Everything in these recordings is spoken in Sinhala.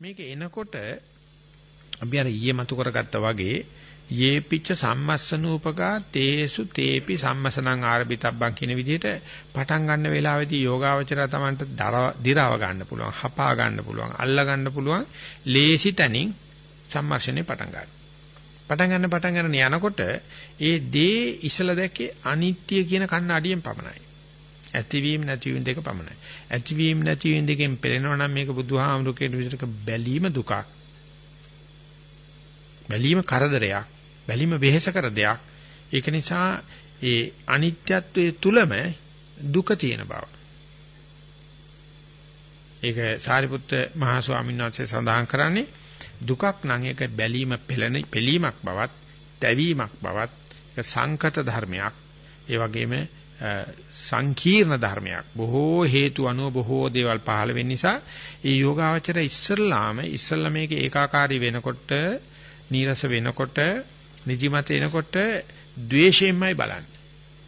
මේක එනකොට අපි අර ඊයේ මතු කරගත්තා වගේ යේපිච්ච සම්මස්සනූපකා තේසු තේපි සම්මසනං ආරබිතබ්බං කියන විදිහට පටන් ගන්න වෙලාවේදී යෝගාවචරය තමන්ට දිරව ගන්න පුළුවන් හපා ගන්න පුළුවන් අල්ල ගන්න පුළුවන් ලේසි තැනින් සම්මර්ෂණය පටන් ගන්න. පටන් ගන්න පටන් ගන්න යනකොට ඒ දේ ඉසල දැකේ අනිත්‍ය කියන කණ්ණාඩියෙන් පමණයි. ඇතිවීම නැතිවීම දෙක පමණයි. ඇතිවීම නැතිවීම දෙකෙන් පෙළෙනවා නම් මේක බුදුහාමුදුරේ විදිහට බැලීම දුකක්. බැලීම කරදරයක්. බැලීම වෙහෙස කර දෙයක්. ඒක නිසා ඒ අනිත්‍යත්වයේ තුලම දුක තියෙන බව. ඒක සාරිපුත්ත මහා ස්වාමීන් වහන්සේ සඳහන් කරන්නේ දුකක් නම් ඒක බැලීම පෙළෙන පිළීමක් බවත්, දැවීමක් බවත්, ඒක සංකත ධර්මයක්. ඒ වගේම සංකීර්ණ ධර්මයක්. බොහෝ හේතු අනුව බොහෝ දේවල් පහළ වෙන නිසා ඒ යෝගාවචර ඉස්සල්ලාම ඉස්සල්ලා මේක ඒකාකාරී වෙනකොට, නීරස වෙනකොට, නිදිමත එනකොට ද්වේෂයෙන්මයි බලන්නේ.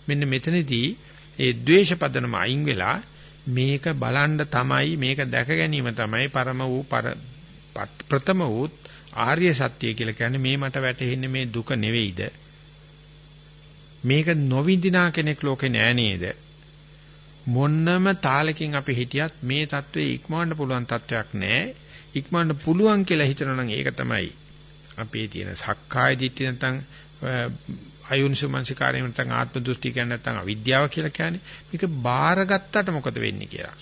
මෙන්න මෙතනදී ඒ ද්වේෂ පදනම අයින් වෙලා මේක බලන්න තමයි මේක දැක ගැනීම තමයි පරම වූ ප්‍රථම වූ ආර්ය සත්‍ය කියලා කියන්නේ මේ මට වැටහෙන්නේ මේ දුක නෙවෙයිද මේක නොවිඳිනා කෙනෙක් ලෝකේ නෑ නේද? මොන්නම තාලකින් අපි හිටියත් මේ தત્ත්වයේ ඉක්මවන්න පුළුවන් තත්වයක් නෑ. ඉක්මවන්න පුළුවන් කියලා හිතනවා නම් ඒක තමයි අපේ තියෙන සක්කාය දිට්ඨිය නැත්නම් අයුන්සුමංසිකාරය නැත්නම් ආත්ම දෘෂ්ටි කියන්නේ නැත්නම් අවිද්‍යාව කියලා කියන්නේ මේක බාරගත්තට මොකද වෙන්නේ කියලා.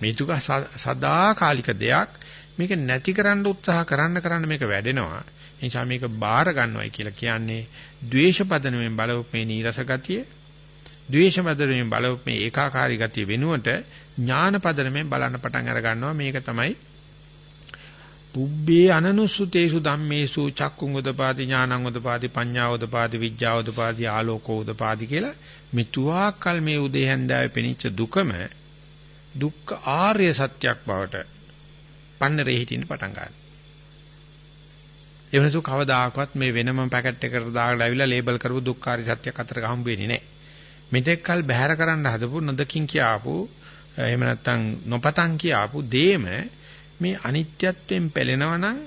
මේතුක සදාකාලික දෙයක්. මේක නැති කරන්න උත්සාහ කරන්න කරන්න මේක වැඩෙනවා. ඒ නිසා මේක බාර ගන්නවයි කියලා කියන්නේ ද්වේෂ පදනමෙන් බලවප් මේ නීරස ගතිය, ද්වේෂ පදනමෙන් බලවප් මේ ඒකාකාරී ගතිය වෙනුවට ඥාන පදනමෙන් බලන්න පටන් අර ගන්නවා මේක තමයි පුබ්බේ අනනුසුතේසු ධම්මේසු චක්කුං උදපාදි ඥානං උදපාදි පඤ්ඤා උදපාදි විඥා උදපාදි ආලෝකෝ උදපාදි කියලා මෙතුආකල් මේ උදේ හැන්දාවේ පෙනිච්ච දුකම දුක්ඛ ආර්ය සත්‍යක් බවට පන්නරේ හිටින්න පටන් ගන්නවා. ඒ වෙනසු කවදාකවත් මේ වෙනම පැකට් එකකට දාලා ඇවිල්ලා ලේබල් කරපු දුක්ඛාරි සත්‍යක් අතර හම්බ වෙන්නේ නැහැ. මෙතෙක්කල් බැහැර කරන්න හදපු නොදකින් කියාපු එහෙම නැත්නම් නොපතන් කියාපු දේම මේ අනිත්‍යත්වයෙන් පෙළෙනවා නම්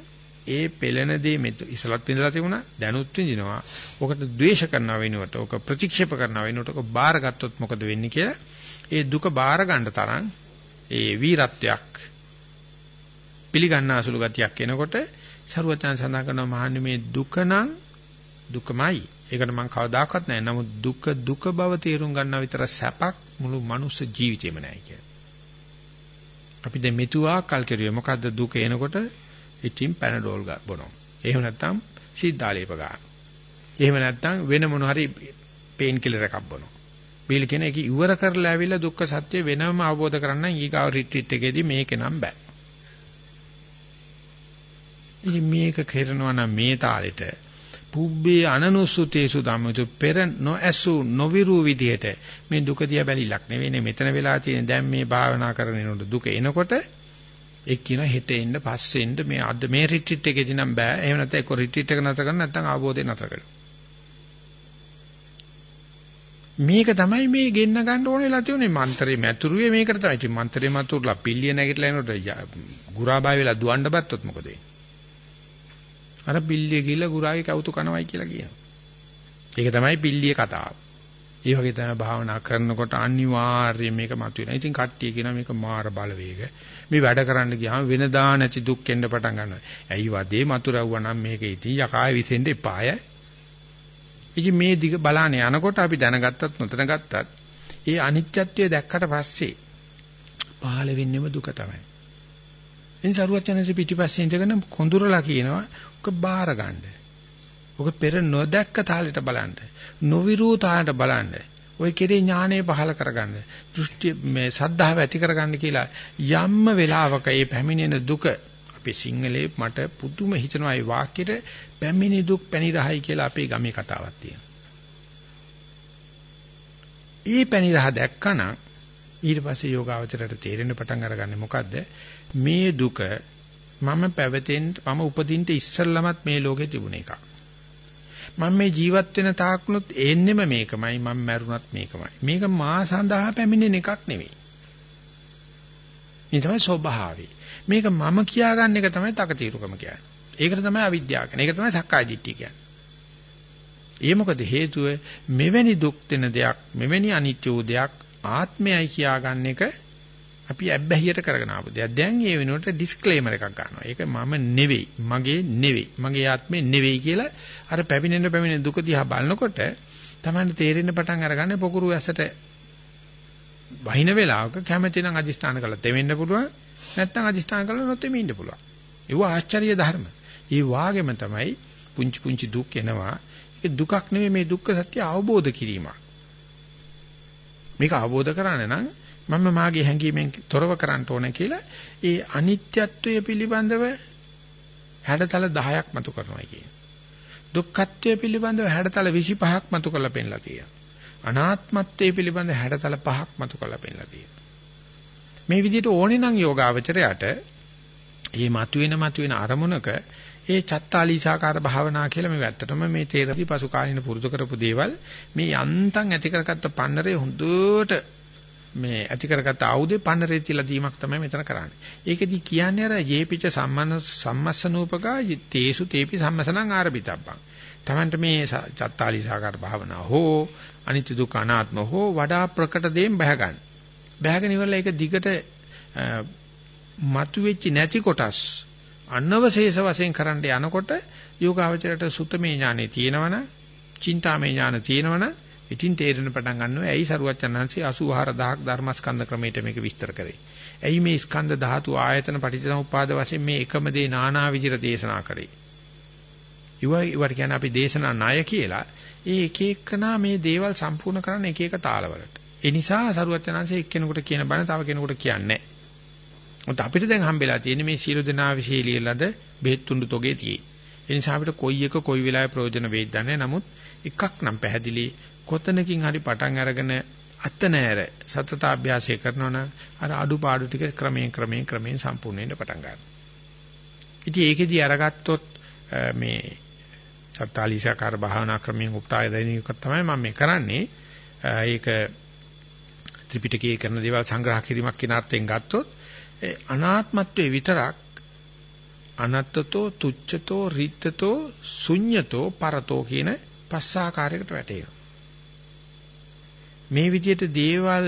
ඒ පෙළෙන දේ මෙත ඉසලත් විඳලා තිබුණා දැනුත් විඳිනවා. ඔකට ද්වේෂ කරනවා වෙනුවට ඔක ප්‍රතික්ෂේප කරනවා වෙනුවට ඔක බාරගත්තොත් මොකද වෙන්නේ කියලා ඒ දුක බාර ගන්න තරම් ඒ වීරත්වයක් පිළිගන්න අසුළු ගතියක් එනකොට සරුවචන සඳහන් කරනවා මහන්නේ මේ දුක නම් දුකමයි. ඒකට මම කවදාකවත් නැහැ. නමුත් දුක දුක බව තේරුම් ගන්නා විතර සැපක් මුළු මනුස්ස ජීවිතේම නැහැ කියලා. අපි දැන් මෙතුආ කල් කෙරුවේ මොකද්ද දුක එනකොට ඉතින් පැනඩෝල් බොනවා. එහෙම නැත්නම් සීදාලේප ගන්න. එහෙම නැත්නම් වෙන මොන හරි පේන් කිලර් එකක් බොනවා. බීල් කියන එක ඉවර කරලා ඇවිල්ලා දුක්ඛ සත්‍ය වෙනම අවබෝධ කරගන්න ඊගාව රිට්‍රීට් එකේදී මේක නම් බෑ. ඉතින් මේක කරනවා නම් මේ තාලෙට පුබ්බේ අනනුසුතේසු ධම්මතු පෙර නොඇසු නොවිරු විදිහට මේ දුක දිහා බැලිලක් නෙවෙයි මෙතන වෙලා තියෙන දැන් මේ භාවනා කරනකොට දුක එනකොට එක් කියන හෙට එන්න පස්සේ එන්න මේ අද මේ රිට්‍රීට් එකේදී නම් බෑ. එහෙම නැත්නම් ඒක රිට්‍රීට් එක නැතර කරන්න නැත්නම් ආબોධය නැතර කරන්න මේක තමයි මේ ගෙන්න ගන්න ඕන වෙලා තියෙන්නේ. මන්ත්‍රේ මැතුරුවේ මේකට තමයි. ඉතින් මන්ත්‍රේ මතුරුලා පිල්ලිය නැගිටලා එනකොට ගුරාබායි වෙලා දුවන්න බැත්තොත් මොකද වෙන්නේ? අර පිල්ලිය ගිහිල්ලා ගුරාගේ කවුතු කනවයි කියලා කියනවා. ඒක තමයි පිල්ලිය කතාව. ඒ වගේ තමයි භාවනා කරනකොට අනිවාර්යයෙන් මේක මතුවෙනවා. ඉතින් කට්ටිය කියනවා මේක මාර බලවේග. මේ වැඩ කරන්න ගියාම වෙනදා නැති දුක් එන්න පටන් ගන්නවා. ඇයි වදේ මතුරවුවා නම් මේක ඉතින් යකාය විසෙන්න එපාය. ඉතින් මේ දිග බලාන යනකොට අපි දැනගත්තත් නොදැනගත්තත් ඒ අනිත්‍යත්වය දැක්කට පස්සේ පහළ වෙන්නේම දුක තමයි. එනිසා සරුවචනන්සේ පිටිපස්සේ ඉඳගෙන කොඳුරලා කියනවා ඔක බාර ගන්න. ඔක පෙර නොදැක්ක තාලෙට බලන්න. නොවිරූ තාලෙට බලන්න. ඔය කෙරේ ඥානය පහල කරගන්න. දෘෂ්ටි මේ සද්ධාව ඇති කරගන්න කියලා යම්ම වෙලාවක මේ පැමිණෙන දුක අපේ සිංහලේ මට පුදුම හිතනවා ඒ වාක්‍යෙට පැමිණි දුක් පැණි රහයි කියලා අපේ ගමේ කතාවක් තියෙනවා. ඊ පැණි රහ දැක්කනම් ඊට පස්සේ යෝගාවචරයට තේරෙන්න පටන් අරගන්නේ මොකද්ද? මේ දුක මම පැවතෙන්න මම උපදින්න ඉස්සල්ලාමත් මේ ලෝකේ තිබුණ එකක්. මම මේ ජීවත් වෙන තාක්නුත් එන්නෙම මේකමයි මම මැරුණත් මේකමයි. මේක මා සඳහා පැමිණෙන එකක් නෙවෙයි. මේ තමයි ස්වභාවය. මේක මම කියාගන්න එක තමයි තකතිරුකම කියන්නේ. ඒකට තමයි අවිද්‍යාව කියන්නේ. ඒක තමයි සක්කාය දිට්ඨිය කියන්නේ. ඒ මොකද හේතුව මෙවැනි දුක් දෙන දෙයක්, මෙවැනි අනිත්‍ය වූ දෙයක් ආත්මයයි කියාගන්න එක අපි ඇබ්බැහියට කරගෙන ආපු දෙයක්. දැන් ඒ වෙනුවට ඩිස්ක්ලේමර් එකක් ගන්නවා. ඒක මම නෙවෙයි, මගේ නෙවෙයි, මගේ ආත්මේ නෙවෙයි කියලා අර පැමිණෙන පැමිණෙන දුක දිහා බලනකොට තමයි තේරෙන්න පටන් අරගන්නේ පොකුරු ඇසට වහින වෙලාවක කැමැති නම් අදිස්ථාන කළා තෙමෙන්න පුළුවන් නැත්නම් අදිස්ථාන කළා නොතෙමෙ ඉන්න පුළුවන්. ඒව ආශ්චර්ය ධර්ම. ඒ වාගෙම තමයි පුංචි පුංචි දුක් එනවා. ඒ දුකක් නෙවෙයි මේ දුක්ඛ සත්‍ය අවබෝධ කිරීමක්. මේක අවබෝධ කරගන්න නම් මම මාගේ හැඟීමෙන් තොරව කරන්න ඕන කියලා ඒ අනිත්‍යත්වය පිළිබඳව හැඩතල 10ක් මතු කරනවා කියන්නේ. දුක්ඛත්වය පිළිබඳව හැඩතල 25ක් මතු කරලා පෙන්නලා තියෙනවා. අනාත්මත්වයේ පිළිබඳ හැඩතල පහක් මතු කරලා පෙන්නලා තියෙනවා. මේ විදිහට ඕනේ නම් යෝගාවචරයට මේ මතුවෙන මතුවෙන අරමුණක ඒ චත්තාලීසාකාර භාවනා කියලා මේ ඇත්තටම මේ තේරපි පසු කාලින පුරුදු කරපු දේවල් මේ යන්තම් ඇති කරගත්ත පන්නරේ හොඳට මේ ඇති කරගත්ත ආයුධේ පන්නරේ තියලා දීමක් තමයි මෙතන කරන්නේ. ඒකෙදි කියන්නේ අර යේපිච සම්මන සම්මස්සනූපකා තේසු තේපි සම්මසනං ආරබිතබ්බං. Tamanට මේ චත්තාලීසාකාර භාවනා හෝ අනිත්‍ය දුක්ඛ අනාත්ම හෝ වඩා ප්‍රකට දෙයෙන් බහ ගන්න. බහගෙන ඉවරලා ඒක දිගට මතුවෙච්ච නැති කොටස් අනවශේෂ වශයෙන් කරන්න යනකොට යෝගාවචරයට සුතමේ ඥානෙ තියෙනවනම්, චින්තාමේ ඥාන තියෙනවනම් ඉතින් තේරෙන පටන් ගන්නවා ඇයි සරුවච්චන්හන්සේ 84000ක් ධර්මස්කන්ධ ක්‍රමයට මේක විස්තර කරේ. ඇයි මේ ස්කන්ධ ධාතු ආයතන පටිච්චසමුප්පාද වශයෙන් මේ එකම දේ නානා විදිහට දේශනා කරේ. ඉවයි ඉවට කියන්නේ අපි දේශනා ණය කියලා ඒ එක එකනා මේ දේවල් සම්පූර්ණ කරන්න එක එක තාලවලට. ඒ නිසා සරුවචනංශය එක්කෙනෙකුට කියන බණ තව කෙනෙකුට කියන්නේ නැහැ. අපිට දැන් හම්බෙලා තියෙන්නේ මේ සීල දනා විශේෂීලියලද බෙහෙත් තුඬු තොගේ තියෙයි. ඒ නිසා අපිට කොයි එක කොයි වෙලාවෙ ප්‍රයෝජන වෙයිද නැහැ. නමුත් එකක් නම් පැහැදිලි කොතනකින් හරි පටන් අරගෙන අත නැර සතතාභ්‍යාසය කරනවා නම් අර අඩුපාඩු ටික ක්‍රමයෙන් ක්‍රමයෙන් ක්‍රමයෙන් සම්පූර්ණ වෙන්න පටන් ගන්නවා. ඉතින් ඒකෙදි අරගත්තොත් මේ සත්තාලීසාකාර භාවනා ක්‍රමයෙන් උපටාය දෙන එක තමයි මම මේ කරන්නේ. ඒක ත්‍රිපිටකයේ කරන දේවල් සංග්‍රහ කිරීමක් කියන අර්ථයෙන් ගත්තොත් අනාත්මත්වයේ විතරක් අනත්තතෝ තුච්ඡතෝ රිත්තතෝ ශුඤ්ඤතෝ පරතෝ කියන පස්සාකාරයකට වැටේනවා. මේ විදිහට දේවල්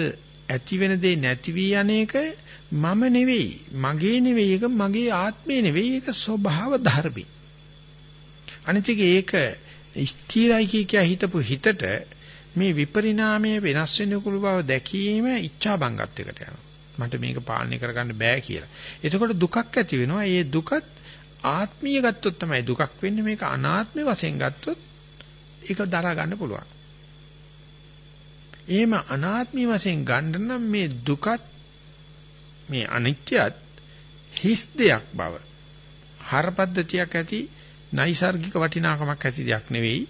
ඇති වෙන දේ නැති වී යන්නේක මම නෙවෙයි මගේ නෙවෙයි ඒක මගේ ආත්මේ නෙවෙයි ඒක ස්වභාව ධර්මයි අනිත් ඒක ස්ථිරයි කිය කිය හිතපු හිතට මේ විපරිණාමයේ වෙනස් වෙන කුළු බව දැකීම ඉච්ඡා බංගත්වයකට යනවා. මට මේක පාලනය කරගන්න බෑ කියලා. එතකොට දුකක් ඇති වෙනවා. ඒ දුකත් ආත්මීය ගත්තොත් තමයි දුකක් වෙන්නේ. මේක අනාත්මේ වශයෙන් ගත්තොත් ඒක දරා ගන්න පුළුවන්. එහෙම අනාත්මී වශයෙන් ගන්න නම් මේ දුකත් මේ අනිත්‍යත් හිස් දෙයක් බව හරපද්ධතියක් ඇති නයිසાર્ගික වටිනාකමක් ඇති දෙයක් නෙවෙයි.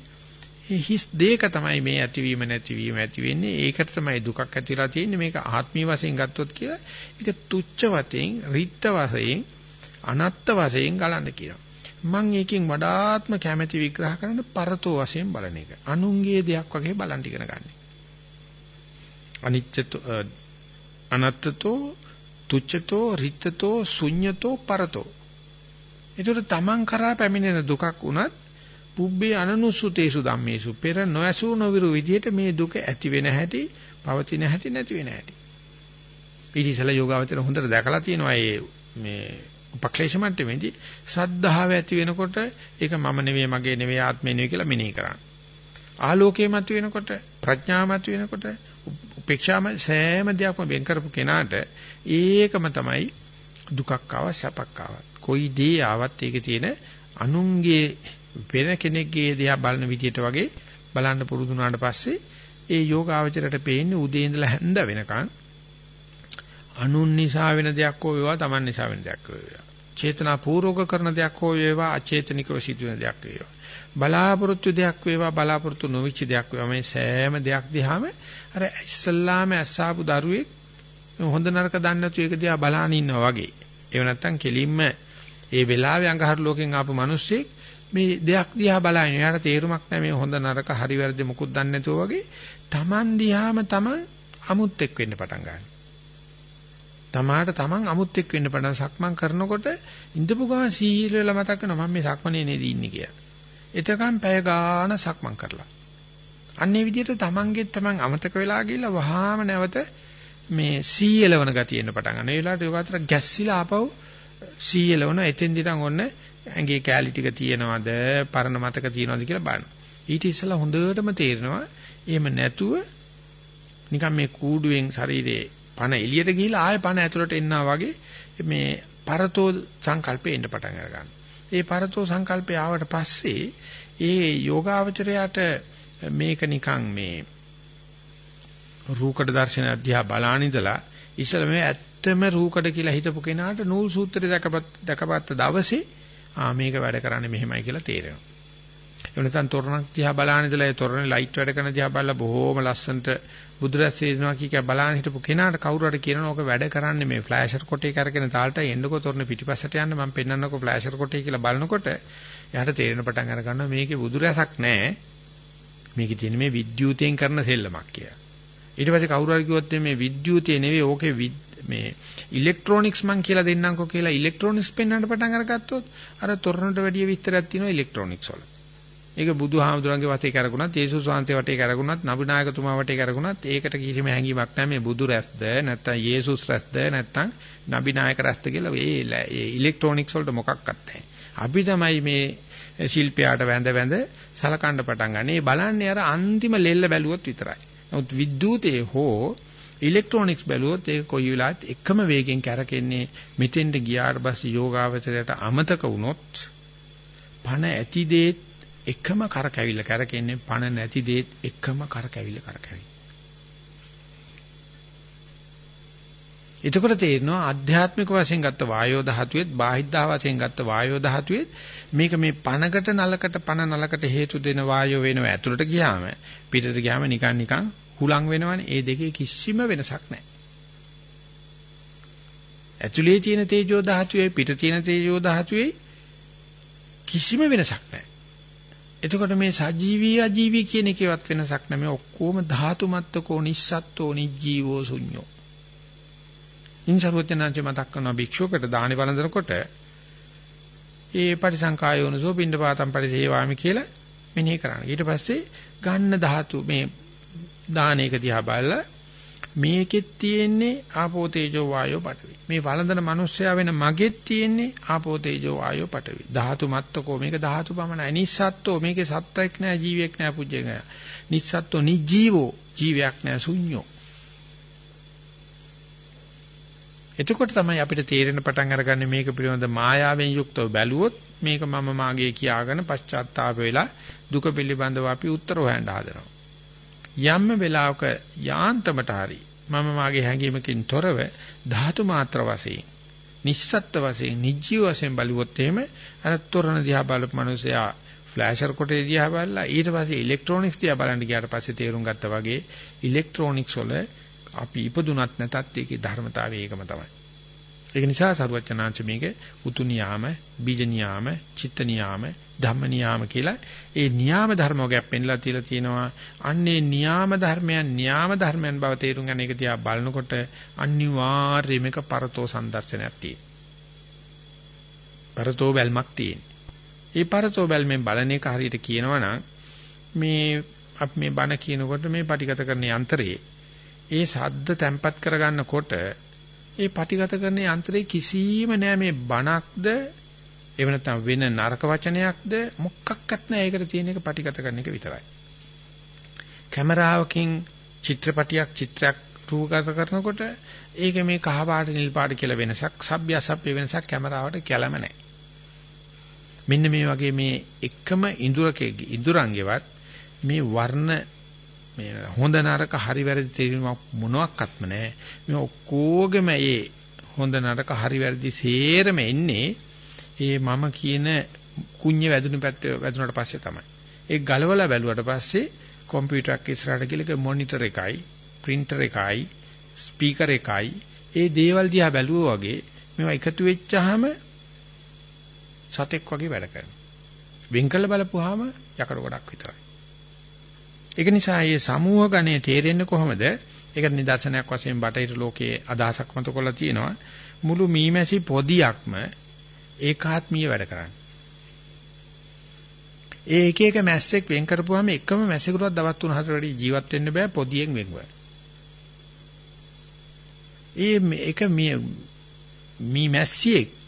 හිස් දෙයක තමයි මේ ඇතිවීම නැතිවීම ඇති වෙන්නේ. ඒකට තමයි දුකක් ඇතිලා තියෙන්නේ. මේක ආත්මීය වශයෙන් ගත්තොත් කියලා ඒක තුච්ච වශයෙන්, රිත්ත වශයෙන්, අනත්ත් වශයෙන් ගලන්න කියනවා. මම ඒකෙන් වඩාත්ම කැමැති විග්‍රහ කරන්න පරතෝ වශයෙන් බලන එක. අනුන්ගේ දෙයක් වගේ බලන් ඉගෙන ගන්න. අනිච්චතෝ අනත්තතෝ තුච්ඡතෝ රිත්තතෝ ශුඤ්ඤතෝ පරතෝ ඒතර තමන් කරා පැමිණෙන දුකක් වුණත් පුබ්බේ අනනුසුතේසු ධම්මේසු පෙර නොඇසූ නොවිරු විදිහට මේ දුක ඇති වෙන හැටි, පවතින හැටි, නැති වෙන හැටි. ඊටිසල යෝගාවචර හොඳට දැකලා තියෙනවා මේ මේ උපක්ලේශ මට්ටමේදී ශ්‍රද්ධාව ඇති වෙනකොට ඒක මම නෙවෙයි මගේ නෙවෙයි ආත්මේ නෙවෙයි කියලා මෙනෙහි කරන්න. ආලෝකයේ මත වෙනකොට ප්‍රඥාව මත වෙනකොට උපේක්ෂාම සෑම දෙයක්ම වෙන් කරපු කෙනාට ඒකම තමයි දුකක් ආව සැපක් ආව. කොයි දේ ආවත් ඒකේ තියෙන අනුන්ගේ වෙන කෙනෙක්ගේ දිහා බලන විදියට වගේ බලන්න පුරුදු වුණාට පස්සේ ඒ යෝගාවචරයට පේන්නේ උදේ ඉඳලා හැන්ද වෙනකන් අනුන් නිසා වෙන දෙයක් හෝ වේවා Taman නිසා වෙන දෙයක් හෝ වේවා. චේතනා පූර්වක කරන දෙයක් හෝ වේවා අචේතනිකව සිදුවෙන දෙයක් වේවා. බලාපොරොත්තු දෙයක් වේවා බලාපොරොත්තු නොවිච්ච දෙයක් වේවා. මේ සෑම දෙයක් දිහාම අර ඉස්සල්ලාම ඇස්සාපු දරුවෙක් හොඳ නරක දන්නේ නැතු ඒක දිහා බලාන ඉන්නවා වගේ. ඒව නැත්තම් කෙලින්ම ඒ වෙලාවේ අඟහරු ලෝකෙන් ආපු මිනිස්සෙක් මේ දෙයක් දිහා බලන එයාට තේරුමක් නැහැ මේ හොඳ නරක හරි වැරදි මොකුත් දන්නේ නැතුව වගේ. Taman දිහාම Taman අමුත් එක් වෙන්න පටන් ගන්නවා. තමාට තමන් අමුත් එක් වෙන්න පටන් සක්මන් කරනකොට ඉඳපු ගමන් සීහිල වෙලා මතක් වෙනවා මම මේ සක්මනේ නේද ඉන්නේ කියලා. එතකන් පැය ගාන සක්මන් කරලා. අන්නේ විදිහට තමන්ගේ තමන් අමතක වෙලා ගිහලා වහාම නැවත මේ සීයලවන ගතිය එන්න පටන් ගන්න. ඒ වෙලාවට යෝගාතර ගැස්සිලා ආපහු සීයලවන එතෙන්දී නම් ඔන්න ඇඟේ කැලි ටික තියෙනවද පරණ මතක තියෙනවද කියලා බලන්න. ඊට ඉස්සෙල්ලා හොඳටම තේරෙනවා එහෙම නැතුව නිකන් මේ කූඩුවෙන් ශරීරේ පණ එළියට ගිහිලා ආයෙ පණ ඇතුළට එන්නා වගේ මේ පරතෝ සංකල්පේ එන්න පටන් අරගන්නවා. ඒ පරතෝ සංකල්පය ආවට පස්සේ ඒ යෝගාවචරයට මේක නිකන් මේ රූකඩ දර්ශන අධ්‍යා බලාන ඉඳලා ඉස්සල මේ ඇත්තම රූකඩ කියලා හිතපු කෙනාට නූල් සූත්‍රය දැකපත් දැකපත්ත දවසේ ආ මේක වැඩ කරන්නේ මෙහෙමයි කියලා තේරෙනවා. එහෙම නැත්නම් තොරණක් දිහා බලාන ඉඳලා ඒ තොරණේ ලයිට් වැඩ කරන දිහා බලලා බොහොම ලස්සනට බුදුරැස් වේදනවා කිය කිය බලාන හිටපු කෙනාට කවුරු හරි කියනවා ඔක වැඩ කරන්නේ මේ ෆ්ලෑෂර් කොටේ කරගෙන තාලට එන්නකෝ තොරණ පිටිපස්සට යන්න මම පෙන්නන්නකෝ ෆ්ලෑෂර් කොටේ කියලා බලනකොට එයාට තේරෙන පටන් අර ගන්නවා මේකේ බුදුරැසක් නැහැ මේකේ තියෙන මේ විද්‍යුතයෙන් කරන සෙල්ලමක් කියලා ඊට පස්සේ කවුරු හරි කිව්වොත් මේ විද්‍යුතය නෙවෙයි ඕකේ මේ ඉලෙක්ට්‍රොනික්ස් මං කියලා දෙන්නම්කෝ කියලා ඉලෙක්ට්‍රොනික්ස් පෙන්වන්න පටන් අරගත්තොත් අර තොරණට වැඩිය විස්තරයක් තියෙනවා ඉලෙක්ට්‍රොනික්ස් වල. ඒක බුදුහාමුදුරන්ගේ වටේ කරගුණත්, යේසුස් වහන්සේ වටේ කරගුණත්, නබිනායකතුමා වටේ කරගුණත් ඒකට කිසිම හැඟීමක් නැහැ මේ බුදු රැස්ද නැත්නම් යේසුස් රැස්ද නැත්නම් නබිනායක රැස්ද කියලා ඒ ඉලෙක්ට්‍රොනික්ස් වලට මොකක්වත් නැහැ. අපි තමයි මේ ශිල්පයාට වැඳ වැඳ සලකන්න පටන් ගන්න. ඒ බලන්නේ අර අන්තිම ලෙල්ල බැලුවොත් විතරයි. නමුත් විද්‍යුතයේ හෝ ඉලෙක්ට්‍රොනික්ස් බැලුවොත් ඒක කොයි වෙලාවත් එකම වේගෙන් කැරකෙන්නේ මෙතෙන්ට ගියාට පස්සේ යෝගාවචරයට අමතක වුණොත් පණ ඇති දේත් එකම කරකැවිල්ල කරකෙන්නේ පණ නැති දේත් එකම කරකැවිල්ල කරකැවි. එතකොට තේරෙනවා ආධ්‍යාත්මික වශයෙන් ගත්ත වායෝ ධාතුවේත් බාහිද්ධා වශයෙන් ගත්ත වායෝ ධාතුවේත් මේක මේ පණකට නලකට පණ නලකට හේතු දෙන වායෝ වෙනව ඇතුළට ගියාම පිටට ගියාම නිකන් නිකන් හුලං වෙනවනේ ඒ දෙකේ කිසිම වෙනසක් නැහැ. ඇතුලේ තියෙන තේජෝ ධාතුවේ පිට තියෙන තේජෝ ධාතුවේ කිසිම වෙනසක් නැහැ. එතකොට මේ සජීවී අජීවී කියන එකේවත් වෙනසක් නැහැ. මේ ඔක්කොම ධාතු මත්තකෝ නිස්සත්ත්වෝ නිජීවෝ ශුන්‍යෝ. ඉන්සර්වඥාන්සේ මතක් කරන භික්ෂුවකට දානි වළඳනකොට ඒ පරිසංකායෝනසෝ පින්ඩපාතම් පරිසේවාමි කියලා මෙනෙහි කරන්න. ඊට පස්සේ ගන්න ධාතු මේ දානයක දිහා බලලා මේකෙත් තියෙන්නේ ආපෝ තේජෝ වායෝ පඨවි. මේ වළඳන මිනිස්සයා වෙන මගෙත් තියෙන්නේ ආපෝ තේජෝ වායෝ පඨවි. ධාතු මත්තකෝ මේක ධාතු පමණයි. නිස්සත්ත්වෝ මේකේ සත්‍යයක් නෑ ජීවියෙක් නෑ පුජ්‍යයක් නෑ. නිස්සත්ත්වෝ නිජීවෝ ජීවයක් නෑ ශුන්‍යෝ. එතකොට තමයි අපිට තේරෙන පටන් අරගන්නේ මේක පිළිබඳ මායාවෙන් යුක්තව බැලුවොත් මේක මම මාගේ කියාගෙන පශ්චාත්තාප වෙලා දුක පිළිබඳව අපි උත්තර හොයන්න හදනවා. යම්ම වෙලාවක යාන්තමට හරි මම මාගේ හැඟීමකින් තොරව ධාතු මාත්‍ර වශයෙන් නිස්සත්ත්ව වශයෙන් නිජීව වශයෙන් බලුවොත් එහෙම අර තොරණ දිහා බලපු මිනිසයා ෆ්ලෑෂර් කොටේ දිහා බලලා ඊට පස්සේ ඉලෙක්ට්‍රොනික්ස් දිහා බලන්න ගියාට පස්සේ තේරුම් ගත්තා වගේ ඉලෙක්ට්‍රොනික්ස් වල අපි ඉපදුනත් නැතත් ඒකේ ධර්මතාවය ඒකම තමයි. ඒක නිසා සරුවචනාංශ මේක උතු නියාම, බීජ නියාම, චිත්ත නියාම, ධම්ම නියාම කියලා ඒ නියාම ධර්ම වර්ගයක් පෙන්ලා තියලා තියෙනවා. අන්නේ නියාම ධර්මයන් නියාම ධර්මයන් බව තේරුම් ගන්න එක තියා බලනකොට අනිවාර්යයෙන්ම එක පරතෝ සම්දර්ශනයක් තියෙනවා. පරතෝ බැල්මක් තියෙනවා. ඒ පරතෝ බැල්මෙන් බලන එක හරියට කියනවනම් මේ අපි මේ බණ කියනකොට මේ පටිගත කරන යන්ත්‍රයේ ඒ ශබ්ද තැම්පත් කරගන්නකොට ඒ පටිගත කරන යන්ත්‍රේ කිසිම නෑ මේ බණක්ද එහෙම නැත්නම් වෙන නරක වචනයක්ද මොකක්වත් නෑ ඒකට තියෙන එක පටිගත කරන එක විතරයි. කැමරාවකින් චිත්‍රපටියක් චිත්‍රයක් රූපගත කරනකොට ඒක මේ කහ පාට නිල් පාට කියලා වෙනසක් සබ්බ්‍ය අසබ්බ්‍ය වෙනසක් කැමරාවට කැළම නැහැ. මෙන්න මේ වගේ මේ එකම ඉඳුරකේ ඉඳුරංගෙවත් මේ වර්ණ මේ හොඳ නරක හරි වැරදි තේරීමක් මොනවත්ක්ම නැහැ. මේ ඔක්කොගෙම ඒ හොඳ නරක හරි වැරදි සේරම එන්නේ ඒ මම කියන කුඤ්ඤ වැදුණු පැත්ත වැදුනට පස්සේ තමයි. ඒ ගලවලා බැලුවට පස්සේ කම්පියුටර් එක ඉස්සරහට ගිහලා මොනිටර් එකයි, printer එකයි, ස්පීකර් එකයි ඒ දේවල් දිහා බැලුවා වගේ මේවා එකතු වෙච්චාම සතෙක් වගේ වැඩ කරනවා. වෙන් කළ බලපුවාම යකඩ ගොඩක් විතරයි. ඒක නිසා මේ සමූහ ගණය තේරෙන්නේ කොහොමද? ඒකට නිදර්ශනයක් වශයෙන් බටහිර ලෝකයේ අදහසක් මත කරලා තියෙනවා. මුළු මීමැසි පොදියක්ම ඒකාත්මීය වැඩ කරන්නේ. ඒ එක එක මැස්සෙක් වෙන් කරපුවාම එකම මැස්සෙකුටවත් දවස් 3-4 වැඩි ජීවත් වෙන්න බෑ පොදියෙන් වෙන්ව. ඒ එක මී මැස්සියෙක්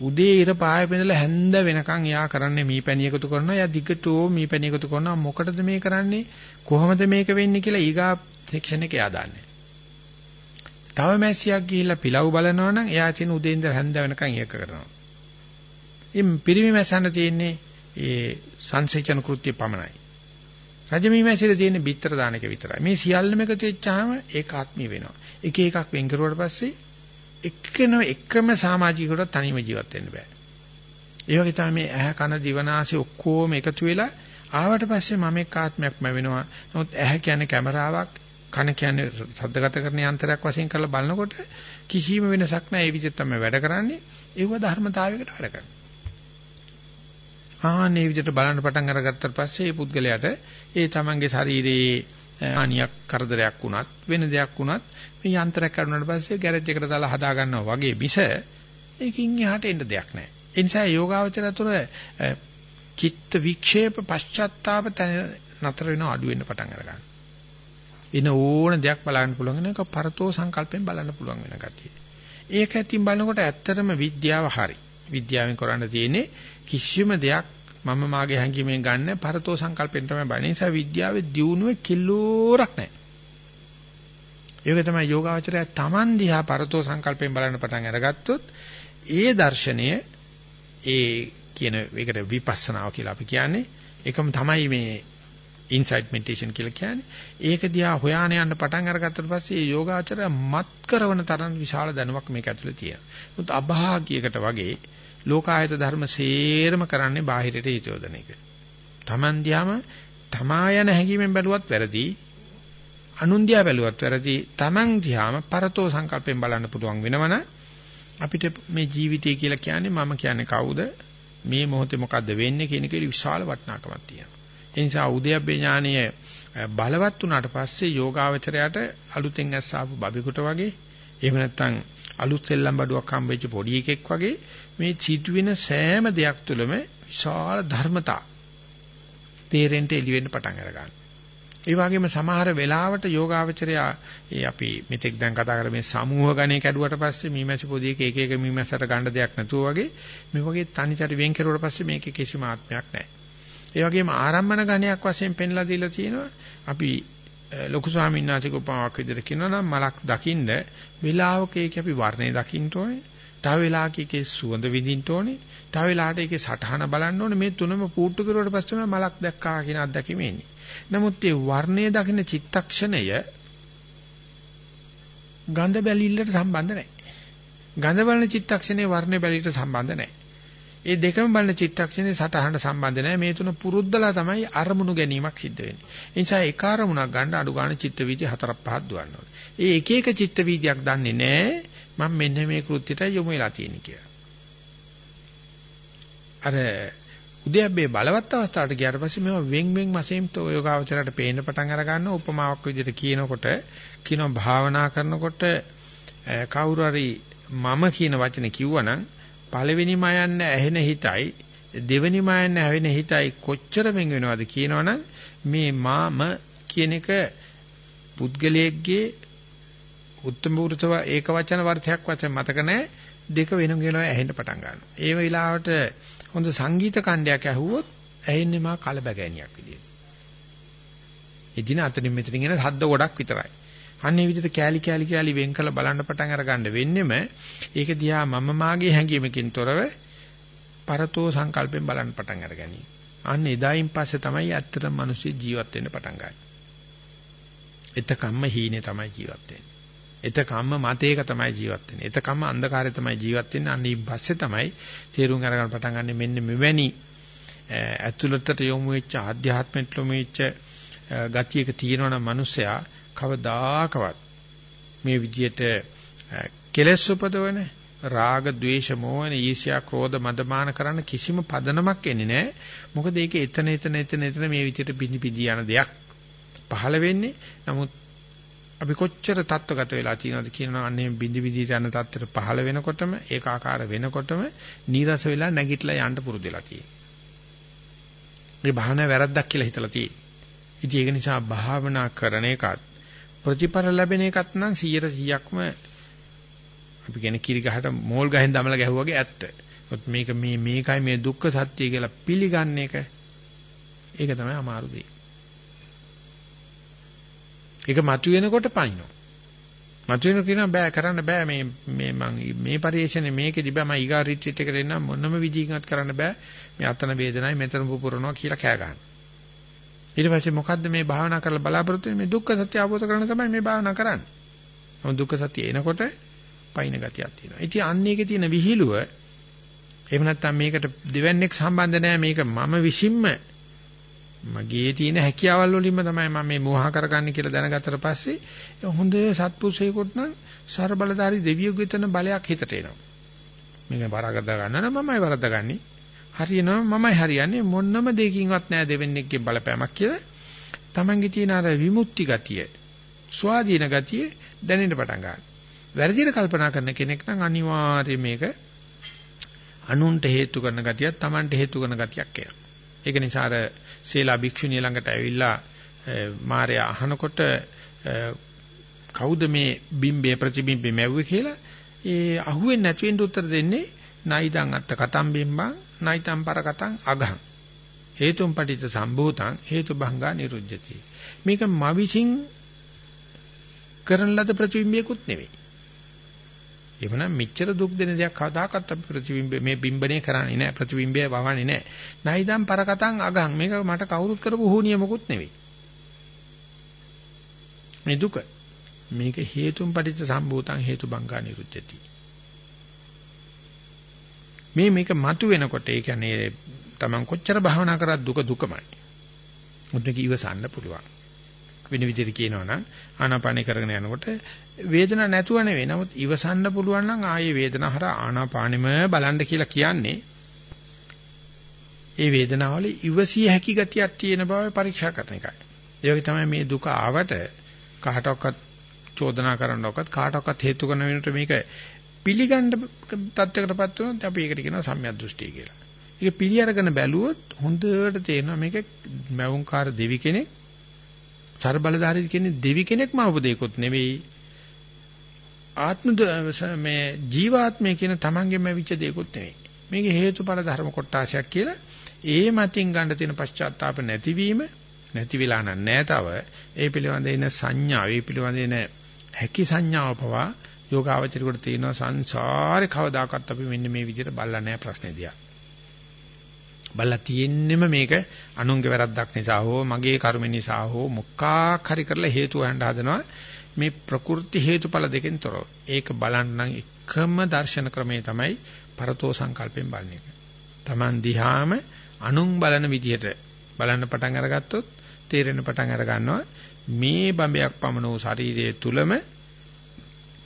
උදේ ඉර පාය පෙඳලා හැන්ද වෙනකන් යා කරන්නේ මීපැණි එකතු කරනවා. යා දිගටෝ මීපැණි එකතු කරනවා. මොකටද මේ කරන්නේ? කොහොමද මේක වෙන්නේ කියලා ඊගා සෙක්ෂන් එක එයා දාන්නේ. තව මැස්සියක් ගිහිල්ලා පිලව් බලනවා නම් එයා තියෙන උදේ ඉඳලා හැන්ද වෙනකන් ඒක කරනවා. ඉතින් පිරිමි මැස්සන්න තියෙන්නේ ඒ සංසේචන කෘත්‍ය පමණයි. රජමී මැසිර තියෙන්නේ බිත්තර දාන එක විතරයි. මේ සියල්ලම එකතු වෙච්චාම ඒක ආත්මී වෙනවා. එක එකක් වෙන් කරුවාට පස්සේ එක්කෙන එකම සමාජිකවට තනියම ජීවත් වෙන්න බෑ. ඒ වගේ තමයි මේ ඇහ කන දිවනාසය ඔක්කොම එකතු වෙලා ආවට පස්සේ මම එක් ආත්මයක්ම වෙනවා. නමුත් ඇහ කියන්නේ කැමරාවක්, කන කියන්නේ ශබ්දගත කරන යන්ත්‍රයක් වශයෙන් කරලා බලනකොට කිසිම වෙනසක් නැහැ. ඒ විදිහට තමයි වැඩ කරන්නේ. ඒව ධර්මතාවයකට වැඩ කරනවා. ආන්නේ විදිහට බලන්න පටන් අරගත්තට පස්සේ මේ පුද්ගලයාට ඒ තමන්ගේ ශරීරයේ හානියක් කරදරයක් වුණත් වෙන දෙයක් වුණත් මේ යන්ත්‍රයක් කරුණාට පස්සේ ගෑරේජ් එකට දාලා හදා ගන්නවා වගේ මිස ඒකින් එහාට එන්න දෙයක් නැහැ. ඒ නිසා යෝගාවචර තුර චිත්ත වික්ෂේප පශ්චාත්තාප නතර වෙන අඩු වෙන්න පටන් අරගන්නවා. ඉන ඕන දෙයක් බලන්න පුළුවන් එක පරතෝ සංකල්පෙන් බලන්න පුළුවන් වෙන ගතිය. ඒක ඇතින් බලනකොට ඇත්තටම විද්‍යාව හරි. විද්‍යාවෙන් කරන්න තියෙන්නේ කිසිම දෙයක් මම මාගේ හැඟීමෙන් ගන්න පරතෝ සංකල්පෙන් තමයි බලන්නේ. ඒ නිසා විද්‍යාවේ දියුණුවේ කිලෝරක් නැහැ. ඒක තමයි යෝගාවචරය Taman දිහා පරතෝ සංකල්පයෙන් බලන්න පටන් අරගත්තොත් ඒ දර්ශනය ඒ කියන ඒකට විපස්සනාව කියලා අපි කියන්නේ ඒකම තමයි මේ ඉන්සයිට් මෙඩිටේෂන් කියලා කියන්නේ. ඒක දිහා හොයාන යන්න පටන් අරගත්තට පස්සේ මේ යෝගාචරය මත් කරන තරම් විශාල දැනුමක් මේක ඇතුලේ තියෙනවා. මුත් අභාග්‍යයකට වගේ ලෝකායත ධර්ම සේරම කරන්නේ බාහිරට හිතවදන එක. Taman දිහාම තමා යන හැඟීමෙන් බැලුවත් වැරදි. අනුන් දිහා බැලුවත් වැරදි. Taman දිහාම පරතෝ සංකල්පයෙන් බලන්න පුළුවන් වෙනවනම් අපිට මේ ජීවිතය කියලා කියන්නේ මම කියන්නේ කවුද? මේ මොහොතේ මොකද්ද වෙන්නේ කියන එක විශාල වටිනාකමක් තියෙනවා. ඒ නිසා උද්‍යප්පේ ඥානීය බලවත් වුණාට පස්සේ යෝගාවචරයට අලුතෙන් ඇස් ආපු බබෙකුට වගේ එහෙම නැත්නම් අලුත් සෙල්ලම් බඩුවක් හම්බෙච්ච පොඩි එකෙක් වගේ මේ සිදුවෙන සෑම දෙයක් තුළම විශාල ධර්මතා තේරෙන්න එළි වෙන්න පටන් අර ගන්නවා. ඒ වගේම සමහර වෙලාවට යෝගාවචරයා ඒ අපි මෙතෙක් දැන් කතා කරලා මේ සමූහ ගණේ කැඩුවට පස්සේ මීමැසි පොදියක එක එක මීමැසට ගන්න දෙයක් නැතුව වගේ මේ වගේ තනිතර වෙන් කෙරුවට පස්සේ මේකේ කිසිම ආත්මයක් නැහැ. ඒ වගේම ආරම්මන ගණයක් වශයෙන් පෙන්ලා දීලා තියෙනවා අපි ලොකු ස්වාමීන් වහන්සේක උපමාවක් විදිහට කියනවා නම් මලක් දකින්න වෙලාවක ඒක අපි වර්ණේ දකින්න ඕනේ. තව වෙලාවක ඒකේ සුවඳ විඳින්න ඕනේ. තව වෙලාවට ඒකේ සටහන බලන්න ඕනේ. මේ තුනම පූට්ටු කරුවට පස්සේ මලක් දැක්කා කියන අත්දැකීම එන්නේ. නමුත් මේ වර්ණයේ දකින්න චිත්තක්ෂණය ගන්ධ බැලිල්ලට සම්බන්ධ නැහැ. ගන්ධ බලන චිත්තක්ෂණේ වර්ණ බැලිල්ලට සම්බන්ධ නැහැ. ඒ දෙකම බලන චිත්තක්ෂණේ සටහනට සම්බන්ධ නැහැ. මේ තුන පුරුද්දලා තමයි අරමුණු ගැනීමක් සිද්ධ වෙන්නේ. ඒ නිසා ඒ කාරමුණක් ගන්න අඩු ගන්න චිත්ත වීදි හතරක් පහක් දුවන්න ඕනේ. ඒ එක එක චිත්ත වීදියක් දන්නේ නැහැ. මම මෙන්න මේ කෘත්‍යයට යොමු වෙලා තියෙන කියලා. අර උද්‍යප්පේ බලවත් අවස්ථාවට ගියාට පස්සේ මේවා වෙන් වෙන් වශයෙන් යෝගාවචරයට පේන්න පටන් අර ගන්න උපමාවක් විදිහට කියනකොට කියනවා භාවනා කරනකොට කවුරු හරි මම කියන වචනේ කිව්වනම් පළවෙනිම යන්න ඇහෙන හිතයි දෙවෙනිම යන්න ඇහෙන හිතයි කොච්චර වෙන් වෙනවද කියනවනම් මේ මාම කියන එක පුද්ගලයෙක්ගේ උත්තම වෘතව ඒක වචන වර්ථයක් වචන මතක නැහැ දෙක වෙන වෙනවා ඇහෙන්න පටන් ගන්නවා. ඒ වෙලාවට හොඳ සංගීත කණ්ඩයක් ඇහුවොත් ඇහෙන්නේ මා කලබගෑනියක් විදියට. එදින අතනින් මෙතනින් එන ශබ්ද ගොඩක් විතරයි. අන්නේ විදිහට කෑලි කෑලි කෑලි වෙන් කළ බලන්න පටන් අරගන්න වෙන්නෙම ඒක දිහා මම මාගේ හැඟීමකින් තොරව පරතෝ සංකල්පෙන් බලන්න පටන් අරගනි. අන්න එදායින් පස්සේ තමයි ඇත්තටම මිනිස්සු ජීවත් වෙන්න පටන් ගන්නේ. එතකම්ම හීනේ තමයි ජීවත් වෙන්නේ. එතකම්ම මතේක තමයි ජීවත් වෙන්නේ. එතකම්ම අන්ධකාරය තමයි ජීවත් වෙන්නේ. අන්න ඊපස්සේ තමයි තේරුම් අරගන්න පටන් ගන්න මෙන්න මෙවැනි ඇතුළතට යොමු වෙච්ච ආධ්‍යාත්මයට යොමු වෙච්ච ගතියක තියෙනවනම් මිනිස්සයා කවදාකවත් මේ විදියට කෙලෙස් උපදවන රාග, ద్వේෂ, මෝහන, ඊර්ෂ්‍යා, ක්‍රෝධ, මදමාන කරන්න කිසිම පදනමක් එන්නේ නැහැ. මොකද ඒක එතන එතන එතන එතන මේ විදියට පිණි පිදි යන දෙයක් පහළ වෙන්නේ. නමුත් අපි කොච්චර தත්වගත වෙලා තියෙනවද කියනවා අන්නේ බිඳි බිඳි යන தත්තර පහළ වෙනකොටම ඒකාකාර වෙනකොටම නීරස වෙලා නැගිටලා යන්න පුරුදු වෙලා තියෙනවා. මේ භාවනා වැරද්දක් කියලා හිතලා තියෙනවා. ඉතින් ඒක නිසා භාවනා කරන එකත් ප්‍රතිඵල ලැබෙන එකත් නම් 100%ක්ම අපි කියන කිරි ගහට මෝල් ගහෙන් දමලා ගැහුවා වගේ ඇත්ත. මේක මේ මේකයි මේ දුක්ඛ සත්‍ය කියලා පිළිගන්න එක ඒක තමයි අමාරු දෙය. ඒක මතුවෙනකොට පයින්නවා. මතුවෙන කියනවා බෑ කරන්න බෑ මේ මේ මං මේ පරිේශනේ මේකෙදි බෑ මම ඊගා රිට්‍රීට් එකට එන්න මොනම විදිහකින්වත් කරන්න බෑ මේ අතන වේදනයි මෙතන පුපුරනවා කියලා කෑ ගන්න. ඊට පස්සේ මොකද්ද මේ භාවනා කරලා බලාපොරොත්තු වෙන්නේ මේ දුක්ඛ සත්‍ය අවබෝධ කරගන්න තමයි මේ භාවනා කරන්නේ. මොකද දුක්ඛ සත්‍ය එනකොට පයින් ගතියක් තියෙනවා. ඉතින් අන්න ඒකේ තියෙන විහිළුව එහෙම නැත්නම් මේකට දෙවන්නේක් සම්බන්ධ නැහැ මේක මම විසින්ම මගේ තියෙන හැකියාවල් වලින්ම තමයි මම මේ මෝහ කරගන්නේ කියලා දැනගත්තට පස්සේ හොඳ සත්පුරුෂයෙකුට නම් ਸਰබලධාරී දෙවියෙකුගේ තන බලයක් හිතට එනවා. මේක වරගද ගන්න නම් මමයි වරදගන්නේ. හරියනවා මමයි හරියන්නේ මොන්නම දෙයකින්වත් නෑ දෙවෙන්නේගේ බලපෑමක් කියලා. Tamange තියෙන අර විමුක්ති ගතිය, ස්වාධීන ගතිය දැනෙන්න පටන් ගන්නවා. වැරදියට කල්පනා කරන කෙනෙක් නම් අනිවාර්යයෙන් මේක අනුන්ට හේතු කරන ගතියක් Tamanට හේතු කරන ගතියක් එනවා. ඒක නිසා අර සීලා භික්ෂුණිය ළඟට ඇවිල්ලා මාර්යා අහනකොට කවුද මේ බිම්බේ ප්‍රතිබිම්බේ මැව්වේ කියලා ඒ අහුවෙන්නේ නැති වෙන්න උත්තර දෙන්නේ නයිදං අත්ත කතම් බිම්බං නයිතම් පර කතං අගහං. හේතුම් පටිච්ච සම්භූතං හේතු භංගා නිරුජ්ජති. මේක මවිසින් කරන ලද ප්‍රතිබිම්බයකුත් නෙවෙයි. එවනම් මෙච්චර දුක් දෙන දෙයක් කවදාකවත් අපි ප්‍රතිබිම්බ මේ බිම්බණේ කරන්නේ නැහැ ප්‍රතිබිම්බය වවන්නේ නැහැ. නයිදම් පරකටන් අගං මේක මට කවුරුත් කරපු හුනියමකුත් නෙවෙයි. මේ දුක මේක හේතුන් පටිච්ච සම්භූතං හේතු බංගා නිරුච්චති. මේ මේක මතු වෙනකොට ඒ කියන්නේ Taman කොච්චර භාවනා කරත් දුක දුකමයි. මුද්දක ඉවසන්න පුළුවන්. වෙන විදිහට කියනවා නම් ආනාපානේ කරගෙන යනකොට වේදනාවක් නැතුව නෙවෙයි. නමුත් ඉවසන්න පුළුවන් නම් ආයේ වේදනාව හරහා ආනාපානෙම බලන්න කියලා කියන්නේ. ඒ වේදනාවල ඉවසිය හැකි ගතියක් තියෙන බව පරීක්ෂා කරන එකයි. ඒ වගේ තමයි මේ දුක ආවට කාටවත් චෝදනා කරන්නවක්වත් කාටවත් හේතු කරන වෙනට මේක පිළිගන්න තත්යකටපත් වුණොත් අපි ඒකට කියනවා සම්‍යක් දෘෂ්ටිය කියලා. ඒක පිළි අරගෙන බැලුවොත් හොඳට තේරෙනවා මේක මැවුම්කාර දෙවි කෙනෙක් ਸਰබලධාරී කියන්නේ දෙවි කෙනෙක්ම අවබෝධයකොත් නෙවෙයි ආත්ම මේ ජීවාත්මය කියන තමන්ගෙම විච දෙයක්වත් නෙවෙයි. මේක හේතුඵල ධර්ම කොටාශයක් කියලා ඒ මතින් ගන්න තියෙන පශ්චාත්තාප නැතිවීම නැති වෙලා නැහැ තව. ඒ පිළිබඳ එන සංඥා, ඒ පිළිබඳ එන හැකි සංඥාව පවා යෝගාවචරිකට තියෙනවා සංසාරේ කවදාකවත් අපි මෙන්න මේ විදිහට බල්ලා නැහැ ප්‍රශ්නේ දිහා. බල්ලා තියෙන්නෙම මේක අනුන්ගේ වැරද්දක් නිසා හෝ මගේ කර්ම නිසා හෝ මොකක් හරි කරලා හේතු හොයන්න හදනවා. මේ ප්‍රකෘති හේතුඵල දෙකෙන් තොරව. ඒක බලන්න එකම දර්ශන ක්‍රමය තමයි පරතෝ සංකල්පයෙන් බලන එක. Taman දිහාම අනුන් බලන විදිහට බලන්න පටන් අරගත්තොත් තේරෙන පටන් අර ගන්නවා මේ බඹයක් පමණ වූ ශරීරයේ තුලම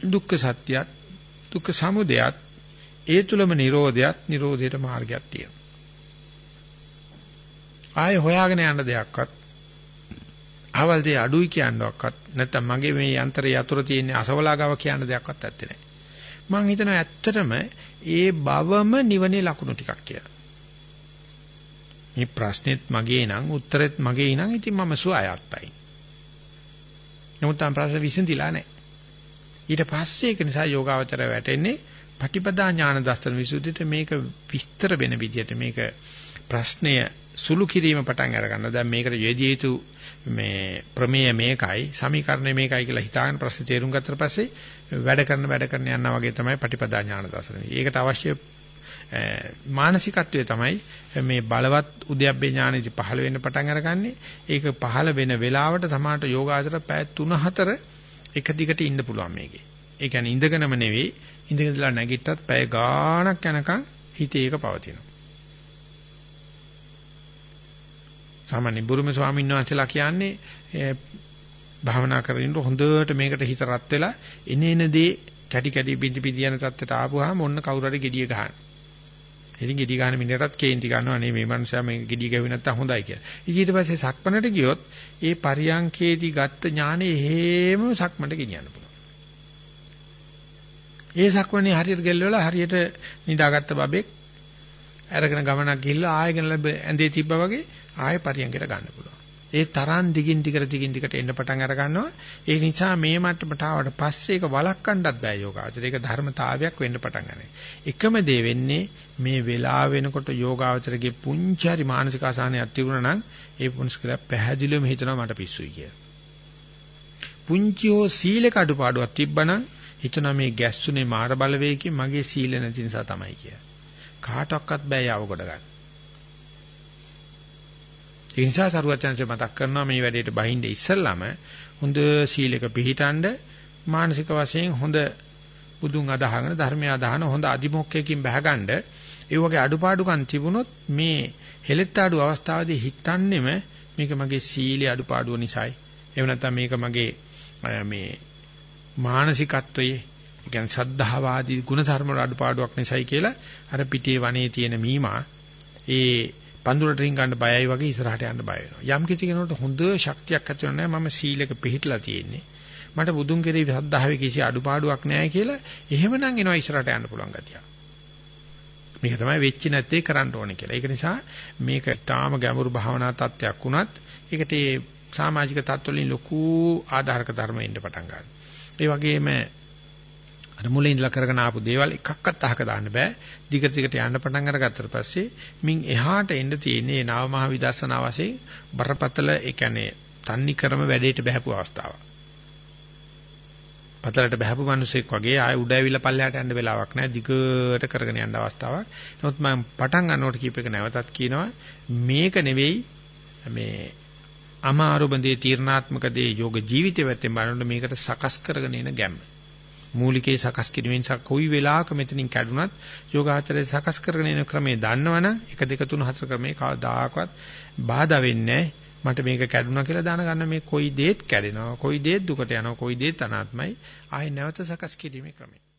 දුක්ඛ සත්‍යයත් දුක්ඛ සමුදයත් ඒ තුලම නිරෝධයත් නිරෝධයට මාර්ගයක් තියෙනවා. ආයේ හොයාගෙන යන්න දෙයක්වත් අහවල් දේ අඩුයි කියනවක්වත් නැත්නම් මගේ මේ යන්ත්‍රයේ යතුරු තියෙන අසවලාගාව කියන දෙයක්වත් ඇත්තේ නැහැ. මම හිතනවා ඇත්තටම ඒ බවම නිවනේ ලකුණු ටිකක් කියලා. මේ ප්‍රශ්නෙත් මගේ නම් උත්තරෙත් මගේ නම් ඉතින් මම සුවයත්යි. නමුත් තම ප්‍රශ්න විසඳිලා නැහැ. ඊට පස්සේ ඒක නිසා යෝගාවචරය වැටෙන්නේ පටිපදා ඥාන දර්ශන විසුද්ධියට මේක විස්තර වෙන විදිහට මේක ප්‍රශ්නය සුළු කිරීම පටන් අර ගන්නවා. දැන් මේකට යෙදිය යුතු මේ ප්‍රමේය මේකයි, සමීකරණය මේකයි කියලා හිතාගෙන ප්‍රශ්නේ තේරුම් ගත්තට පස්සේ වැඩ කරන වැඩ කරන යනවා වගේ තමයි පටිපදා ඥාන දර්ශනය. ඒකට අවශ්‍ය මානසිකත්වයේ තමයි මේ බලවත් උද්‍යප්පේ ඥානෙදි පහළ වෙන්න පටන් අරගන්නේ. ඒක පහළ වෙන වෙලාවට සමාහට යෝගාචර පැය 3-4 එක දිගට ඉන්න පුළුවන් මේකේ. ඒ කියන්නේ ඉඳගෙනම නෙවෙයි ඉඳගෙනලා නැගිට්ටත් පැය ගාණක් යනකම් හිතේ ඒක පවතිනවා. සාමාන්‍ය බුරුම ස්වාමීන් වහන්සේලා කියන්නේ භාවනා කරමින් හොඳට මේකට හිත රත් වෙලා එනේන දේ කැටි කැටි පිටි පිටි යන තත්ත්වයට ආපුවාම ඔන්න කවුරු හරි gediya ගහන. ඉතින් ගෙඩි ගන්න මිනිහටත් කේන්ති ගන්නවා නේ මේ මනුස්සයා මේ ගෙඩි ගැවි නැත්තම් හොඳයි කියලා. ඊට පස්සේ සක්මනට ගියොත් ඒ පරියංකේදී ගත්ත ඥානෙ හේම සක්මනට ගෙනියන්න පුළුවන්. ඒ සක්මනේ හරියට ගෙල්ලවලා හරියට නිදාගත්ත බබෙක් අරගෙන ගමනක් ගිහිල්ලා ආයෙගෙන ලැබ ඇඳේ තිබ්බා වගේ ආයෙ පරියංගයට ගන්න පුළුවන්. ඒ තරම් දිගින් දිගට දිගින් දිගට එන්න පටන් අර ගන්නවා. ඒ නිසා මේ මට්ටමට ආවට පස්සේ ඒක වළක්වන්නත් බෑ යෝගාවචර. ඒක ධර්මතාවයක් වෙන්න පටන් ගන්නවා. එකම දේ වෙන්නේ මේ වෙලාව වෙනකොට යෝගාවචරගේ පුංචි මානසික අසහනයක් තිබුණා නම් ඒ පුංස්කල පැහැදිලිවම හිතනවා මට පිස්සුයි කියලා. පුංචි හෝ සීලක අඩුපාඩුවක් තිබ්බනම් හිතනවා මේ ගැස්සුනේ මාර බලවේගයෙන් මගේ සීල නැති නිසා තමයි කියලා. කාටවත් බෑ යව කොට ගන්න. ඒ නිසා සරුවචනසේ මතක් කරනවා මේ වැඩේට බහින්ද ඉස්සල්ලාම හොඳ සීලක පිළිටඬ මානසික වශයෙන් හොඳ බුදුන් අදහගෙන ධර්මය අදහන හොඳ අදිමොක්කයකින් බහගන්න ඒ වගේ අඩුපාඩුකම් තිබුණොත් මේ හෙලෙත්තාඩු අවස්ථාවේදී හිතන්නෙම මේක මගේ සීලේ අඩුපාඩුව නිසායි. එහෙම නැත්නම් මේක මගේ මේ මානසිකත්වයේ කියන්නේ සද්ධාවාදී ගුණ ධර්ම වල අඩුපාඩුවක් නිසායි කියලා අර පිටේ වනේ තියෙන මීමා ඒ පඳුරට රින් ගන්න බයයි වගේ ඉස්සරහට යන්න බය වෙනවා. යම් කිසි කෙනෙකුට හොඳ ශක්තියක් ඇති වෙනවා මම සීලක පිළිහිట్లా තියෙන්නේ. මට බුදුන් කෙරෙහි සද්ධාවේ කිසි අඩුපාඩුවක් නැහැ කියලා එහෙමනම් එනවා ඉස්සරහට යන්න පුළුවන් ගතියක්. මේක තමයි වෙච්ච නැත්තේ කරන්න ඕනේ කියලා. ඒක නිසා මේක තාම ගැඹුරු භාවනා තත්ත්වයක් වුණත් ඒකට ඒ සමාජික තත්ත්වවලින් ලොකු ආධාරක ධර්ම ඉන්න පටන් ගන්නවා. ඒ වගේම අර මුලින් ඉඳලා කරගෙන ආපු දේවල් එකක්වත් අහක දාන්න බෑ. දිගට දිගට යන්න පටන් අරගත්තට පස්සේ මින් එහාට එන්න තියෙන්නේ නව මහ විදර්ශනා වශයෙන් බරපතල ඒ කියන්නේ තන්නි ක්‍රම වැඩේට බහැපු අවස්ථාවක්. පතලට බහැපු මිනිසෙක් වගේ ආය උඩ ඇවිල්ලා පල්ලෙහාට යන්න වෙලාවක් නැහැ. දිගට කරගෙන යන්න අවස්ථාවක්. නමුත් මම පටන් ගන්නකොට කීප එක නැවතත් කියනවා මේක නෙවෙයි මේ අමාරුබඳේ තීර්ණාත්මක දේ යෝග ජීවිතය පැත්තෙන් බලනකොට මේකට සකස් කරගෙන එන ගැම්ම. මූලිකේ සකස් කිරීමෙන් කොයි වෙලාවක මෙතනින් කැඩුනත් යෝගාචරයේ සකස් කරගෙන යන ක්‍රමේ දන්නවනම් 1 2 3 4 ක්‍රමේ කවදාකවත් බාධා වෙන්නේ මට මේක කැඩුනා කියලා දැනගන්න මේ කොයි දේත් කැඩෙනවා කොයි දේත් දුකට යනවා කොයි දේත් අනාත්මයි. ආයෙ නැවත සකස් කිරීමේ ක්‍රමේ